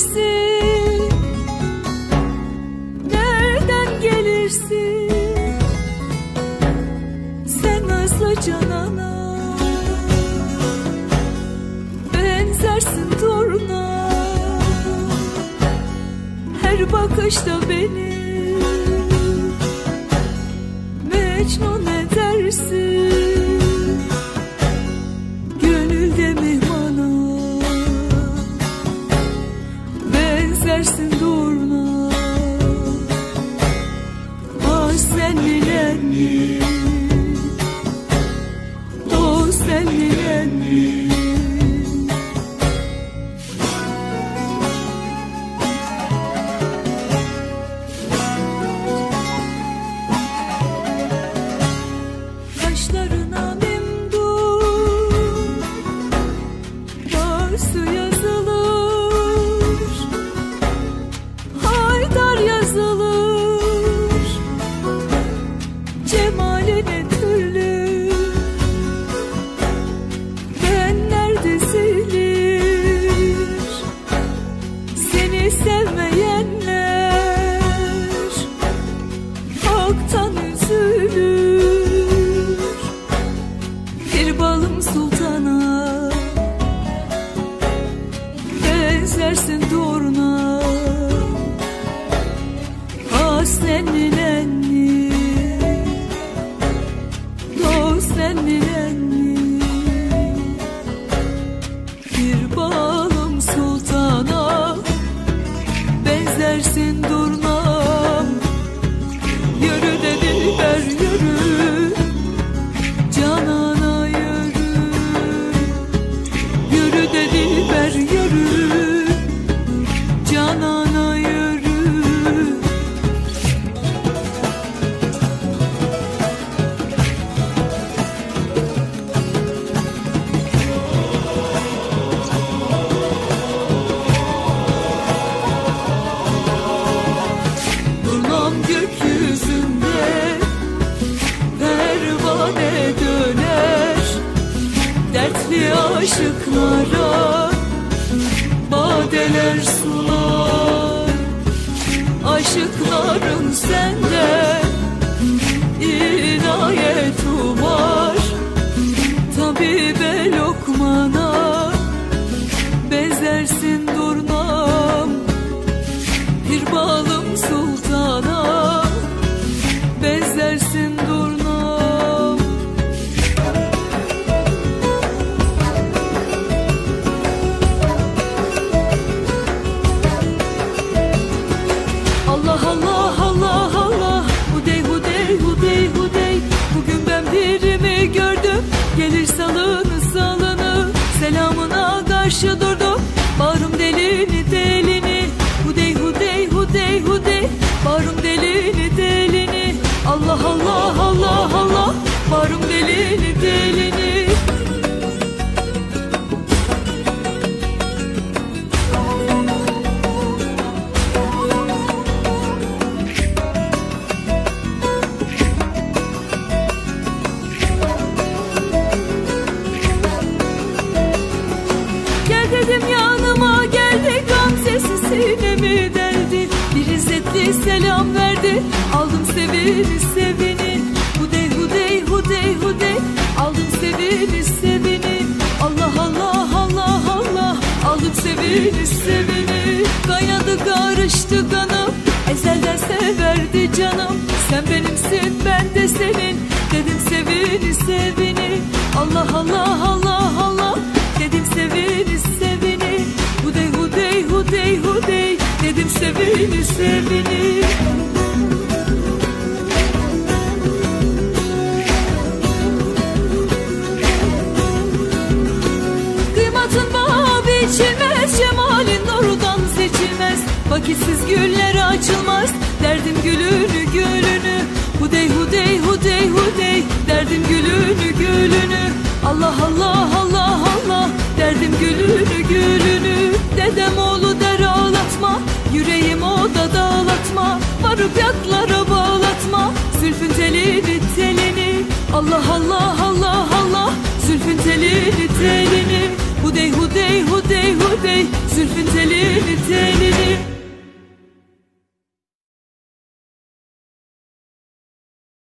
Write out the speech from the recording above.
gelirsin. Nereden gelirsin? Sen nazlı canana Benzersin turna Her bakışta beni Mecnun edersin. Gönülde mihmana Ah senin enni Oh senin enni Bir Benzersin badeler sular Aşıkların sende inayet Bağrım delini delini. Gel dedim yanıma geldi Gamzesi sinemi deldi Bir izzetli selam verdi Aldım sevini sevini Hudey hudey hudey. Aldım sevini sevini. Allah Allah Allah Allah. Aldım sevini sevini. Kaynadı karıştı kanım. Ezelden severdi canım. Sen benimsin ben de senin. Dedim sevini sevini. Allah Allah Allah Vakitsiz güller açılmaz. Derdim gülünü gülünü. Hudey hudey hudey hudey. Derdim gülünü gülünü. Allah Allah Allah Allah. Derdim gülünü gülünü. Dedem oğlu der ağlatma. Yüreğim oda dağlatma. Varıp yatlara bağlatma. Zülfün telini telini. Allah Allah